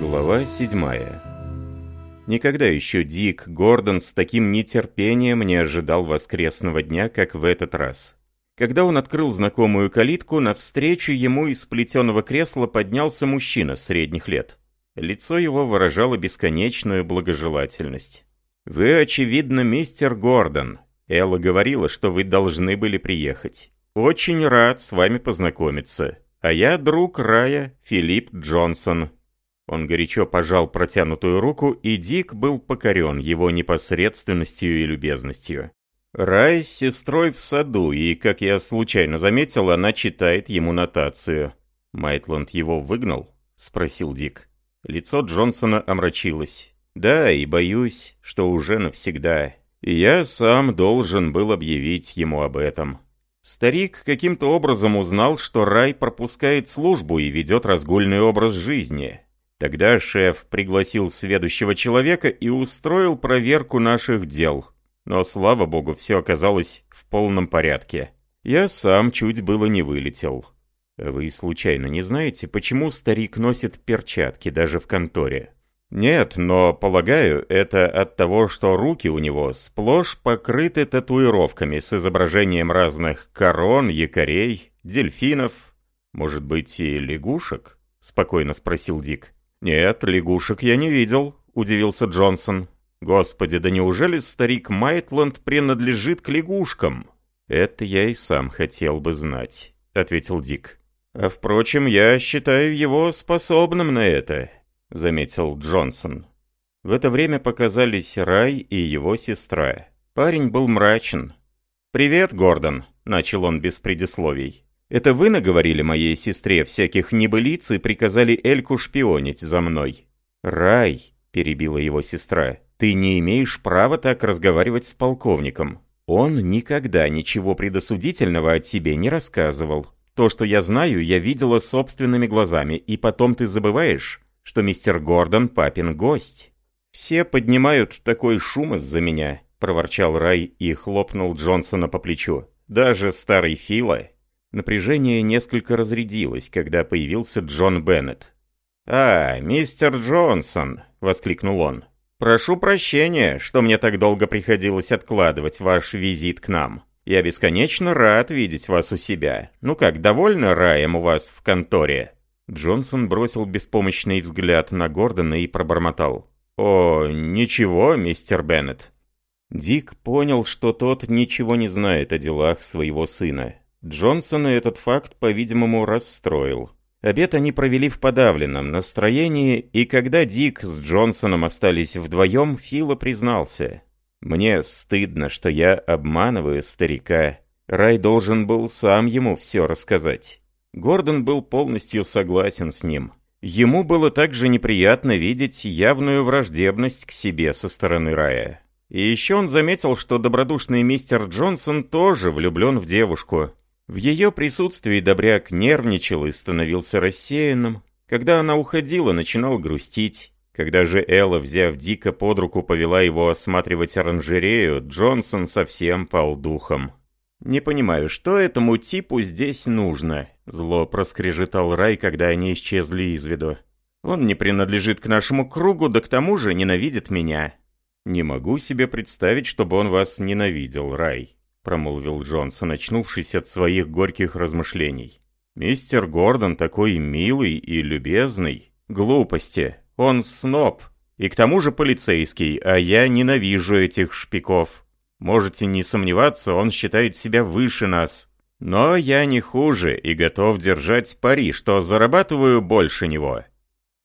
Глава седьмая. Никогда еще Дик Гордон с таким нетерпением не ожидал воскресного дня, как в этот раз. Когда он открыл знакомую калитку, навстречу ему из плетеного кресла поднялся мужчина средних лет. Лицо его выражало бесконечную благожелательность. «Вы, очевидно, мистер Гордон. Элла говорила, что вы должны были приехать. Очень рад с вами познакомиться. А я друг Рая, Филипп Джонсон, он горячо пожал протянутую руку, и Дик был покорен его непосредственностью и любезностью. Рай с сестрой в саду, и, как я случайно заметил, она читает ему нотацию. «Майтланд его выгнал?» — спросил Дик. Лицо Джонсона омрачилось. «Да, и боюсь, что уже навсегда. Я сам должен был объявить ему об этом». Старик каким-то образом узнал, что Рай пропускает службу и ведет разгульный образ жизни. Тогда шеф пригласил сведущего человека и устроил проверку наших дел. Но, слава богу, все оказалось в полном порядке. Я сам чуть было не вылетел. Вы случайно не знаете, почему старик носит перчатки даже в конторе? Нет, но, полагаю, это от того, что руки у него сплошь покрыты татуировками с изображением разных корон, якорей, дельфинов, может быть, и лягушек? Спокойно спросил Дик. «Нет, лягушек я не видел», — удивился Джонсон. «Господи, да неужели старик Майтланд принадлежит к лягушкам?» «Это я и сам хотел бы знать», — ответил Дик. «А впрочем, я считаю его способным на это», — заметил Джонсон. В это время показались Рай и его сестра. Парень был мрачен. «Привет, Гордон», — начал он без предисловий. Это вы наговорили моей сестре всяких небылиц и приказали Эльку шпионить за мной?» «Рай», — перебила его сестра, — «ты не имеешь права так разговаривать с полковником. Он никогда ничего предосудительного о тебе не рассказывал. То, что я знаю, я видела собственными глазами, и потом ты забываешь, что мистер Гордон папин гость». «Все поднимают такой шум из-за меня», — проворчал Рай и хлопнул Джонсона по плечу. «Даже старый Фила». Напряжение несколько разрядилось, когда появился Джон Беннет. «А, мистер Джонсон!» — воскликнул он. «Прошу прощения, что мне так долго приходилось откладывать ваш визит к нам. Я бесконечно рад видеть вас у себя. Ну как, довольно раем у вас в конторе?» Джонсон бросил беспомощный взгляд на Гордона и пробормотал. «О, ничего, мистер Беннет». Дик понял, что тот ничего не знает о делах своего сына. Джонсона этот факт, по-видимому, расстроил. Обед они провели в подавленном настроении, и когда Дик с Джонсоном остались вдвоем, Фила признался. «Мне стыдно, что я обманываю старика. Рай должен был сам ему все рассказать». Гордон был полностью согласен с ним. Ему было также неприятно видеть явную враждебность к себе со стороны Рая. И еще он заметил, что добродушный мистер Джонсон тоже влюблен в девушку, в ее присутствии Добряк нервничал и становился рассеянным. Когда она уходила, начинал грустить. Когда же Элла, взяв Дика под руку, повела его осматривать оранжерею, Джонсон совсем пал духом. «Не понимаю, что этому типу здесь нужно?» Зло проскрежетал Рай, когда они исчезли из виду. «Он не принадлежит к нашему кругу, да к тому же ненавидит меня». «Не могу себе представить, чтобы он вас ненавидел, Рай», промолвил Джонсон, очнувшись от своих горьких размышлений. «Мистер Гордон такой милый и любезный. Глупости. Он сноб. И к тому же полицейский, а я ненавижу этих шпиков. Можете не сомневаться, он считает себя выше нас. Но я не хуже и готов держать пари, что зарабатываю больше него».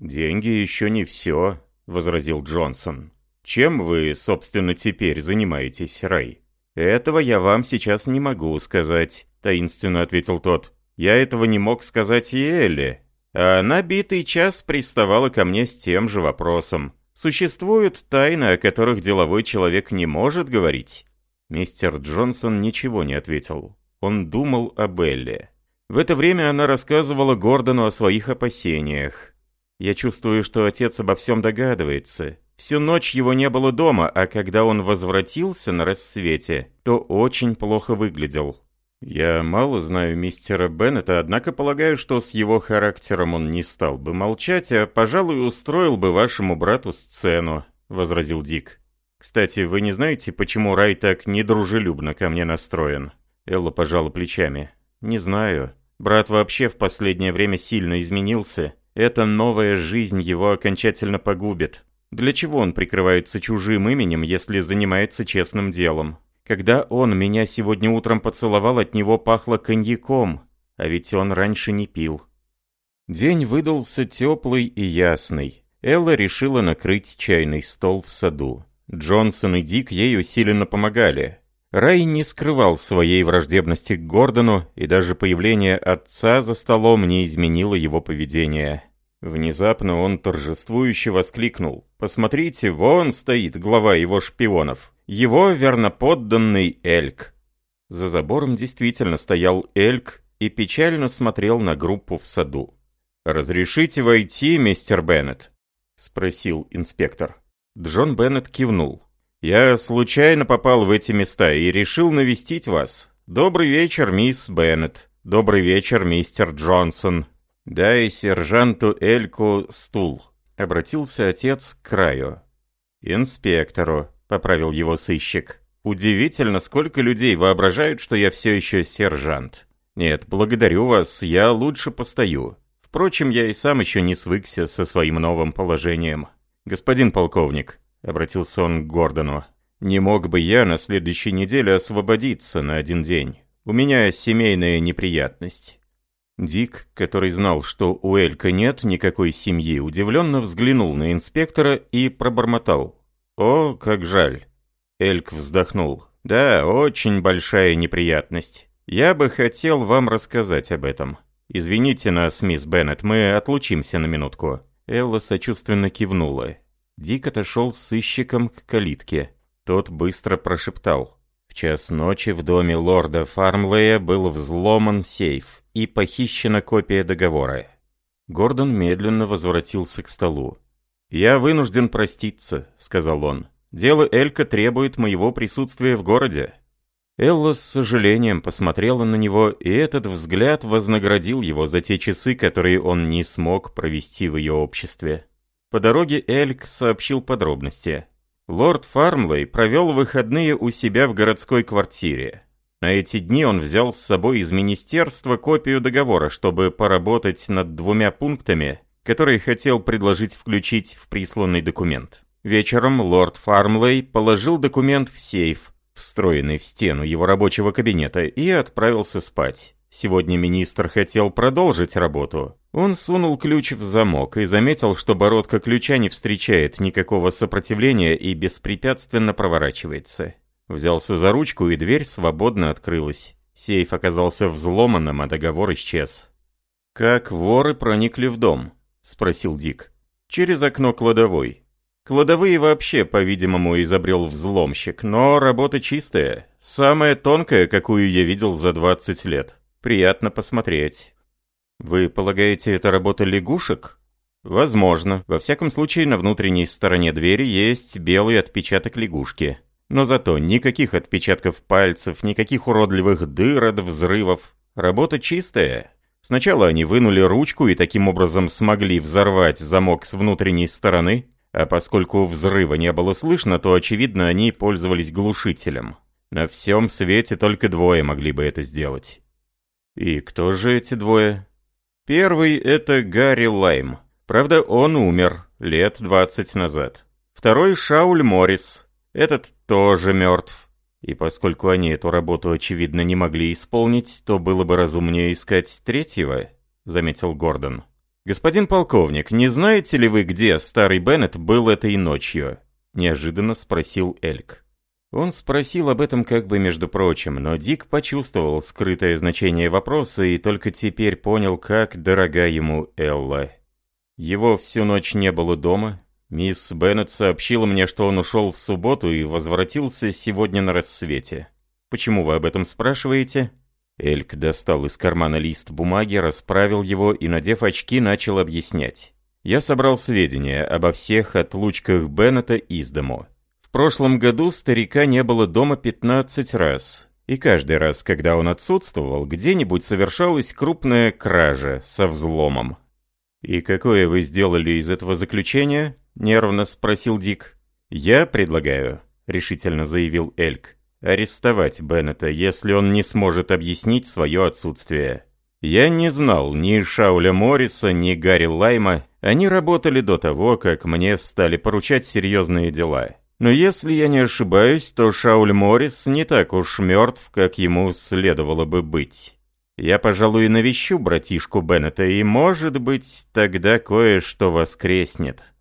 «Деньги еще не все», — возразил Джонсон. «Чем вы, собственно, теперь занимаетесь, Рэй?» «Этого я вам сейчас не могу сказать», — таинственно ответил тот. «Я этого не мог сказать и Элли. А она битый час приставала ко мне с тем же вопросом. Существуют тайны, о которых деловой человек не может говорить?» Мистер Джонсон ничего не ответил. Он думал об Элли. В это время она рассказывала Гордону о своих опасениях. «Я чувствую, что отец обо всем догадывается. Всю ночь его не было дома, а когда он возвратился на рассвете, то очень плохо выглядел. «Я мало знаю мистера Беннета, однако полагаю, что с его характером он не стал бы молчать, а, пожалуй, устроил бы вашему брату сцену», — возразил Дик. «Кстати, вы не знаете, почему Рай так недружелюбно ко мне настроен?» Элла пожала плечами. «Не знаю. Брат вообще в последнее время сильно изменился. Эта новая жизнь его окончательно погубит. Для чего он прикрывается чужим именем, если занимается честным делом? Когда он меня сегодня утром поцеловал, от него пахло коньяком, а ведь он раньше не пил. День выдался теплый и ясный. Элла решила накрыть чайный стол в саду. Джонсон и Дик ей усиленно помогали. Рай не скрывал своей враждебности к Гордону, и даже появление отца за столом не изменило его поведение. Внезапно он торжествующе воскликнул. «Посмотрите, вон стоит глава его шпионов. Его верноподданный Эльк». За забором действительно стоял Эльк и печально смотрел на группу в саду. «Разрешите войти, мистер Беннет?» — спросил инспектор. Джон Беннет кивнул. «Я случайно попал в эти места и решил навестить вас. Добрый вечер, мисс Беннет. Добрый вечер, мистер Джонсон. «Дай сержанту Эльку стул», — обратился отец к краю. «Инспектору», — поправил его сыщик. «Удивительно, сколько людей воображают, что я все еще сержант. Нет, благодарю вас, я лучше постою. Впрочем, я и сам еще не свыкся со своим новым положением. Господин полковник», — обратился он к Гордону, — «не мог бы я на следующей неделе освободиться на один день? У меня семейная неприятность». Дик, который знал, что у Элька нет никакой семьи, удивленно взглянул на инспектора и пробормотал. «О, как жаль!» Эльк вздохнул. «Да, очень большая неприятность. Я бы хотел вам рассказать об этом. Извините нас, мисс Беннет, мы отлучимся на минутку». Элла сочувственно кивнула. Дик отошел с сыщиком к калитке. Тот быстро прошептал. В час ночи в доме лорда Фармлея был взломан сейф и похищена копия договора. Гордон медленно возвратился к столу. «Я вынужден проститься», — сказал он. «Дело Элька требует моего присутствия в городе». Элла с сожалением посмотрела на него, и этот взгляд вознаградил его за те часы, которые он не смог провести в ее обществе. По дороге Эльк сообщил подробности. Лорд Фармлей провел выходные у себя в городской квартире. На эти дни он взял с собой из министерства копию договора, чтобы поработать над двумя пунктами, которые хотел предложить включить в присланный документ. Вечером лорд Фармлей положил документ в сейф, встроенный в стену его рабочего кабинета, и отправился спать. Сегодня министр хотел продолжить работу. Он сунул ключ в замок и заметил, что бородка ключа не встречает никакого сопротивления и беспрепятственно проворачивается. Взялся за ручку, и дверь свободно открылась. Сейф оказался взломанным, а договор исчез. «Как воры проникли в дом?» — спросил Дик. «Через окно кладовой. Кладовые вообще, по-видимому, изобрел взломщик, но работа чистая, самая тонкая, какую я видел за 20 лет». Приятно посмотреть. Вы полагаете, это работа лягушек? Возможно. Во всяком случае, на внутренней стороне двери есть белый отпечаток лягушки. Но зато никаких отпечатков пальцев, никаких уродливых дыр от взрывов. Работа чистая. Сначала они вынули ручку и таким образом смогли взорвать замок с внутренней стороны, а поскольку взрыва не было слышно, то, очевидно, они пользовались глушителем. На всем свете только двое могли бы это сделать. И кто же эти двое? Первый — это Гарри Лайм. Правда, он умер лет 20 назад. Второй — Шауль Моррис. Этот тоже мертв. И поскольку они эту работу, очевидно, не могли исполнить, то было бы разумнее искать третьего, заметил Гордон. «Господин полковник, не знаете ли вы, где старый Беннет был этой ночью?» Неожиданно спросил Эльк. Он спросил об этом как бы между прочим, но Дик почувствовал скрытое значение вопроса и только теперь понял, как дорога ему Элла. Его всю ночь не было дома. Мисс Беннет сообщила мне, что он ушел в субботу и возвратился сегодня на рассвете. Почему вы об этом спрашиваете? Эльк достал из кармана лист бумаги, расправил его и, надев очки, начал объяснять. Я собрал сведения обо всех отлучках Беннета из дому. Прошлом году старика не было дома 15 раз, и каждый раз, когда он отсутствовал, где-нибудь совершалась крупная кража со взломом. «И какое вы сделали из этого заключения?» — нервно спросил Дик. «Я предлагаю», — решительно заявил Эльк, «арестовать Беннета, если он не сможет объяснить свое отсутствие». Я не знал ни Шауля Морриса, ни Гарри Лайма. Они работали до того, как мне стали поручать серьезные дела. Но если я не ошибаюсь, то Шауль Моррис не так уж мертв, как ему следовало бы быть. Я, пожалуй, навещу братишку Беннета, и, может быть, тогда кое-что воскреснет.